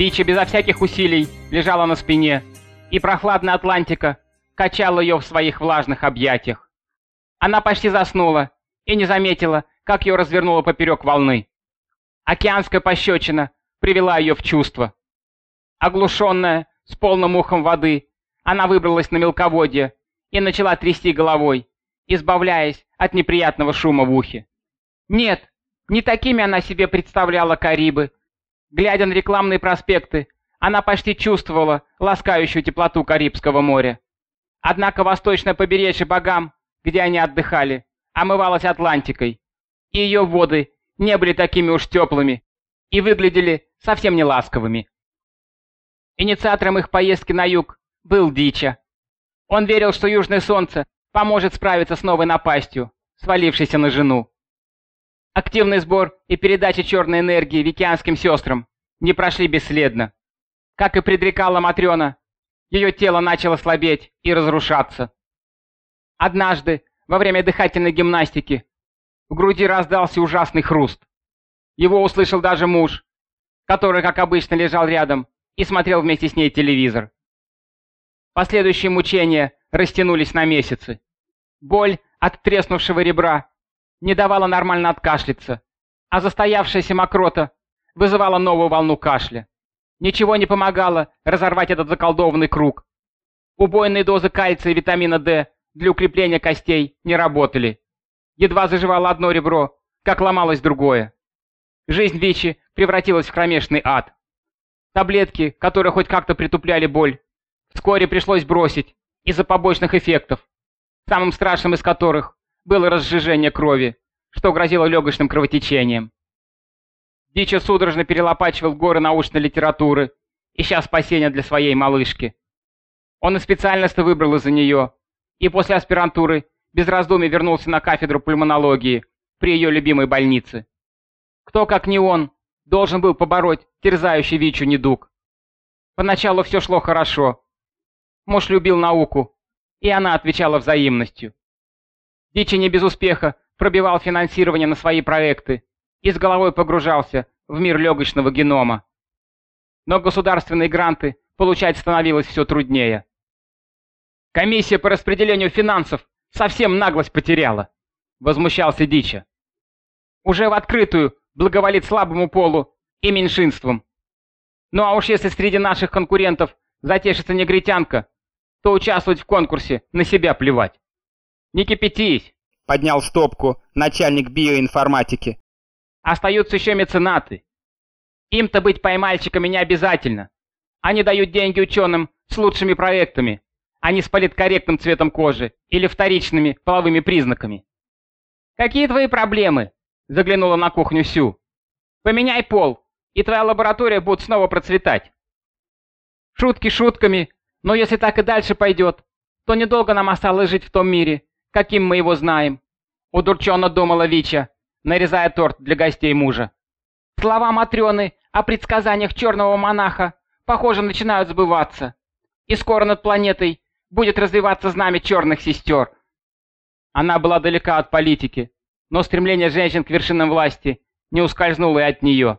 Дичи безо всяких усилий лежала на спине, и прохладная Атлантика качала ее в своих влажных объятиях. Она почти заснула и не заметила, как ее развернуло поперек волны. Океанская пощечина привела ее в чувство. Оглушенная, с полным ухом воды, она выбралась на мелководье и начала трясти головой, избавляясь от неприятного шума в ухе. Нет, не такими она себе представляла Карибы. Глядя на рекламные проспекты, она почти чувствовала ласкающую теплоту Карибского моря. Однако восточное побережье богам, где они отдыхали, омывалось Атлантикой, и ее воды не были такими уж теплыми и выглядели совсем не ласковыми. Инициатором их поездки на юг был Дича. Он верил, что южное солнце поможет справиться с новой напастью, свалившейся на жену. Активный сбор и передача черной энергии викианским сестрам не прошли бесследно. Как и предрекала Матрена, ее тело начало слабеть и разрушаться. Однажды, во время дыхательной гимнастики, в груди раздался ужасный хруст. Его услышал даже муж, который, как обычно, лежал рядом и смотрел вместе с ней телевизор. Последующие мучения растянулись на месяцы. Боль от треснувшего ребра не давала нормально откашляться, а застоявшаяся мокрота вызывала новую волну кашля. Ничего не помогало разорвать этот заколдованный круг. Убойные дозы кальция и витамина D для укрепления костей не работали. Едва заживало одно ребро, как ломалось другое. Жизнь Вичи превратилась в кромешный ад. Таблетки, которые хоть как-то притупляли боль, вскоре пришлось бросить из-за побочных эффектов, самым страшным из которых было разжижение крови, что грозило легочным кровотечением. Дича судорожно перелопачивал горы научной литературы, ища спасения для своей малышки. Он и специальность выбрал из-за нее, и после аспирантуры без раздумий вернулся на кафедру пульмонологии при ее любимой больнице. Кто, как не он, должен был побороть терзающий Вичу недуг. Поначалу все шло хорошо. Муж любил науку, и она отвечала взаимностью. Дичи без успеха пробивал финансирование на свои проекты и с головой погружался в мир легочного генома. Но государственные гранты получать становилось все труднее. Комиссия по распределению финансов совсем наглость потеряла, возмущался Дича. Уже в открытую благоволит слабому полу и меньшинствам. Ну а уж если среди наших конкурентов затешится негритянка, то участвовать в конкурсе на себя плевать. Не кипятись, поднял стопку начальник биоинформатики. Остаются еще меценаты. Им-то быть поймальчиками не обязательно. Они дают деньги ученым с лучшими проектами, а не с политкорректным цветом кожи или вторичными половыми признаками. «Какие твои проблемы?» – заглянула на кухню Сю. «Поменяй пол, и твоя лаборатория будет снова процветать». Шутки шутками, но если так и дальше пойдет, то недолго нам осталось жить в том мире, каким мы его знаем. Удурченно думала Вича, нарезая торт для гостей мужа. Слова Матрёны о предсказаниях черного монаха, похоже, начинают сбываться. И скоро над планетой будет развиваться знамя черных сестер. Она была далека от политики, но стремление женщин к вершинам власти не ускользнуло и от нее.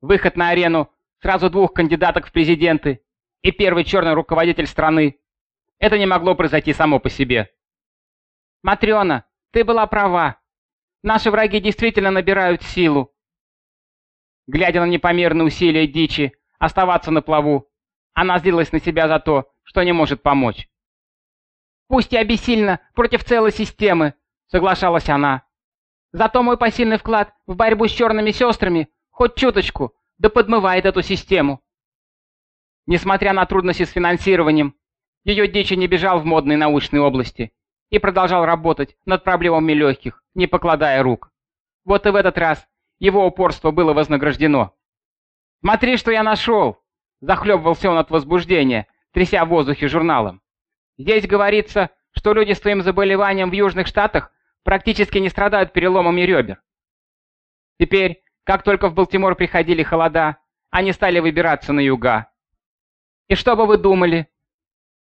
Выход на арену сразу двух кандидаток в президенты и первый черный руководитель страны. Это не могло произойти само по себе. «Матрена, ты была права. Наши враги действительно набирают силу». Глядя на непомерные усилия дичи оставаться на плаву, она злилась на себя за то, что не может помочь. «Пусть я бессильна против целой системы», — соглашалась она. «Зато мой посильный вклад в борьбу с черными сестрами хоть чуточку, да подмывает эту систему». Несмотря на трудности с финансированием, ее дичи не бежал в модной научной области и продолжал работать над проблемами легких, не покладая рук. Вот и в этот раз его упорство было вознаграждено. «Смотри, что я нашел!» – захлебывался он от возбуждения, тряся в воздухе журналом. «Здесь говорится, что люди с твоим заболеванием в Южных Штатах практически не страдают переломами ребер. Теперь, как только в Балтимор приходили холода, они стали выбираться на юга. И что бы вы думали?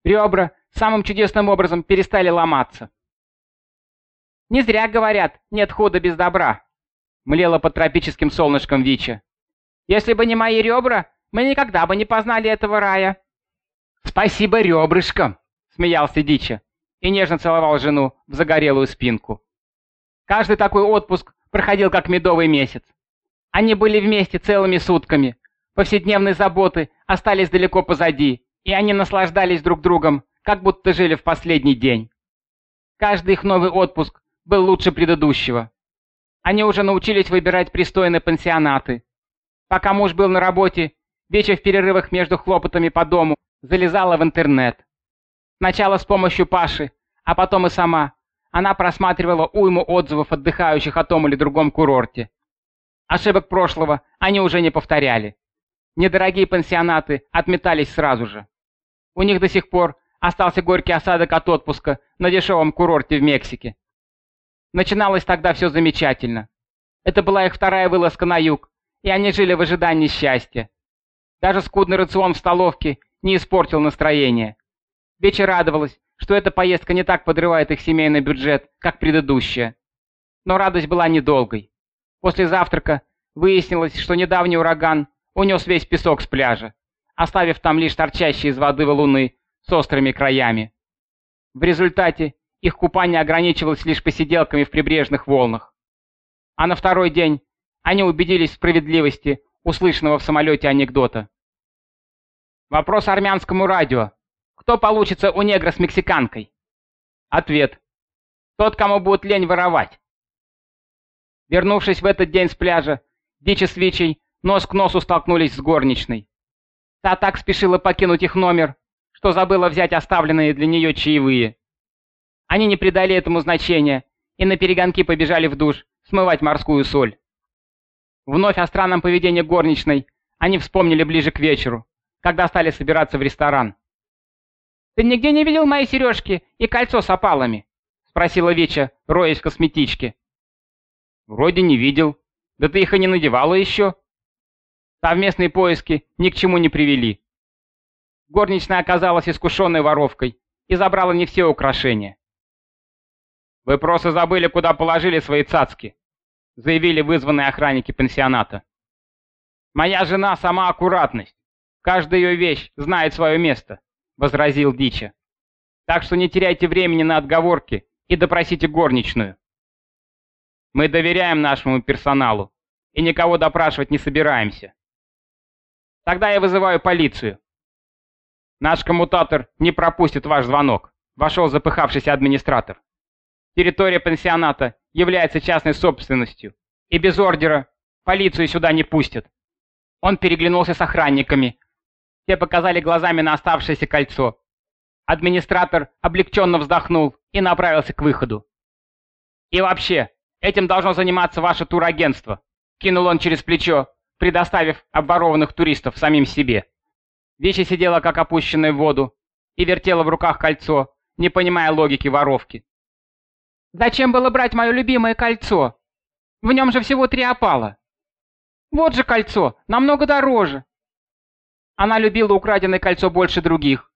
Ребра самым чудесным образом перестали ломаться. Не зря говорят, нет худа без добра. Млела под тропическим солнышком Вича. Если бы не мои ребра, мы никогда бы не познали этого рая». «Спасибо ребрышкам!» — смеялся Дича и нежно целовал жену в загорелую спинку. Каждый такой отпуск проходил как медовый месяц. Они были вместе целыми сутками. Повседневные заботы остались далеко позади, и они наслаждались друг другом, как будто жили в последний день. Каждый их новый отпуск был лучше предыдущего. Они уже научились выбирать пристойные пансионаты. Пока муж был на работе, Вечер в перерывах между хлопотами по дому залезала в интернет. Сначала с помощью Паши, а потом и сама. Она просматривала уйму отзывов отдыхающих о том или другом курорте. Ошибок прошлого они уже не повторяли. Недорогие пансионаты отметались сразу же. У них до сих пор остался горький осадок от отпуска на дешевом курорте в Мексике. Начиналось тогда все замечательно. Это была их вторая вылазка на юг, и они жили в ожидании счастья. Даже скудный рацион в столовке не испортил настроение. Вечер радовалась, что эта поездка не так подрывает их семейный бюджет, как предыдущая. Но радость была недолгой. После завтрака выяснилось, что недавний ураган унес весь песок с пляжа, оставив там лишь торчащие из воды валуны с острыми краями. В результате их купание ограничивалось лишь посиделками в прибрежных волнах. А на второй день они убедились в справедливости услышанного в самолете анекдота. Вопрос армянскому радио. Кто получится у негра с мексиканкой? Ответ. Тот, кому будет лень воровать. Вернувшись в этот день с пляжа, Дичи с Вичей нос к носу столкнулись с горничной. Та так спешила покинуть их номер, что забыла взять оставленные для нее чаевые. Они не придали этому значения и на перегонки побежали в душ смывать морскую соль. Вновь о странном поведении горничной они вспомнили ближе к вечеру, когда стали собираться в ресторан. «Ты нигде не видел мои сережки и кольцо с опалами?» — спросила Веча, роясь в косметичке. «Вроде не видел. Да ты их и не надевала еще». Совместные поиски ни к чему не привели. Горничная оказалась искушенной воровкой и забрала не все украшения. «Вы просто забыли, куда положили свои цацки», заявили вызванные охранники пансионата. «Моя жена сама аккуратность. Каждая ее вещь знает свое место», — возразил Дича. «Так что не теряйте времени на отговорки и допросите горничную». «Мы доверяем нашему персоналу и никого допрашивать не собираемся». «Тогда я вызываю полицию». «Наш коммутатор не пропустит ваш звонок», — вошел запыхавшийся администратор. Территория пансионата является частной собственностью, и без ордера полицию сюда не пустят. Он переглянулся с охранниками. Те показали глазами на оставшееся кольцо. Администратор облегченно вздохнул и направился к выходу. «И вообще, этим должно заниматься ваше турагентство», кинул он через плечо, предоставив обворованных туристов самим себе. Вещи сидела как опущенная в воду и вертела в руках кольцо, не понимая логики воровки. Зачем было брать мое любимое кольцо? В нем же всего три опала. Вот же кольцо, намного дороже. Она любила украденное кольцо больше других.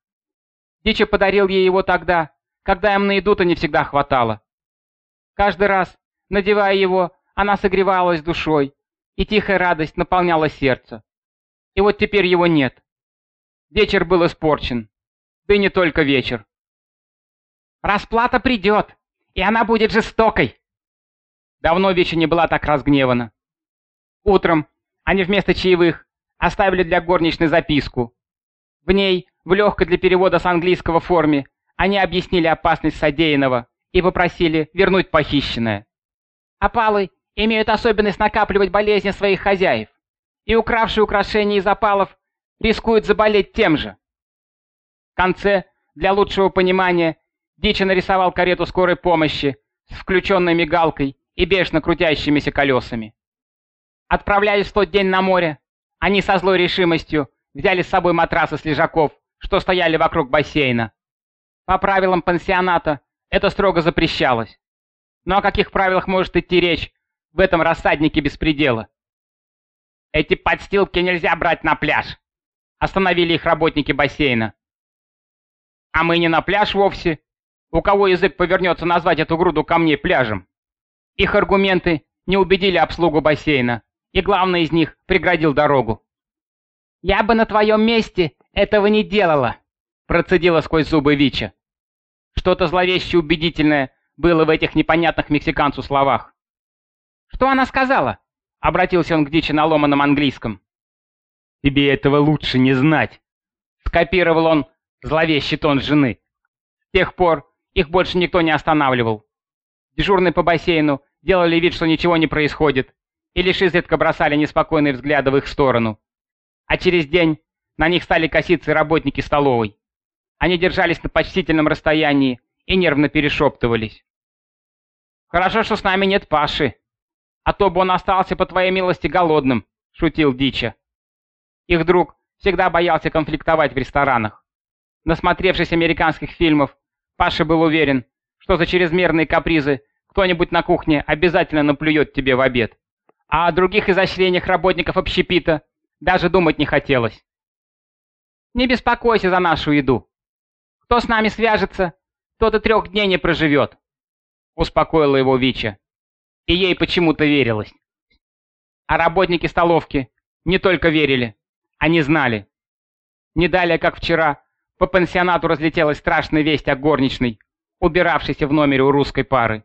Дичи подарил ей его тогда, когда им на еду-то не всегда хватало. Каждый раз, надевая его, она согревалась душой, и тихая радость наполняла сердце. И вот теперь его нет. Вечер был испорчен. Да и не только вечер. «Расплата придет!» и она будет жестокой. Давно Вичи не была так разгневана. Утром они вместо чаевых оставили для горничной записку. В ней, в легкой для перевода с английского форме, они объяснили опасность содеянного и попросили вернуть похищенное. Опалы имеют особенность накапливать болезни своих хозяев, и укравшие украшения из опалов рискуют заболеть тем же. В конце, для лучшего понимания, Дичи нарисовал карету скорой помощи с включенной мигалкой и бешено крутящимися колесами. Отправляясь в тот день на море, они со злой решимостью взяли с собой матрасы с лежаков, что стояли вокруг бассейна. По правилам пансионата это строго запрещалось. Но о каких правилах может идти речь в этом рассаднике беспредела? Эти подстилки нельзя брать на пляж. Остановили их работники бассейна. А мы не на пляж вовсе, у кого язык повернется назвать эту груду камней пляжем? Их аргументы не убедили обслугу бассейна, и главный из них преградил дорогу. «Я бы на твоем месте этого не делала», — процедила сквозь зубы Вича. Что-то зловеще убедительное было в этих непонятных мексиканцу словах. «Что она сказала?» — обратился он к Дичи на ломаном английском. «Тебе этого лучше не знать», — скопировал он зловещий тон жены. С тех пор их больше никто не останавливал. Дежурные по бассейну делали вид, что ничего не происходит, и лишь изредка бросали неспокойные взгляды в их сторону. А через день на них стали коситься работники столовой. Они держались на почтительном расстоянии и нервно перешептывались. «Хорошо, что с нами нет Паши, а то бы он остался, по твоей милости, голодным», — шутил Дича. Их друг всегда боялся конфликтовать в ресторанах. Насмотревшись американских фильмов, Паша был уверен, что за чрезмерные капризы кто-нибудь на кухне обязательно наплюет тебе в обед. А о других изощрениях работников общепита даже думать не хотелось. Не беспокойся за нашу еду. Кто с нами свяжется, тот и трех дней не проживет. Успокоила его Вича. И ей почему-то верилось. А работники столовки не только верили, они знали. Не далее, как вчера, по пансионату разлетелась страшная весть о горничной, убиравшейся в номере у русской пары.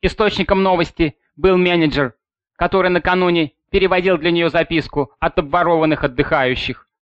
Источником новости был менеджер, который накануне переводил для нее записку от обворованных отдыхающих.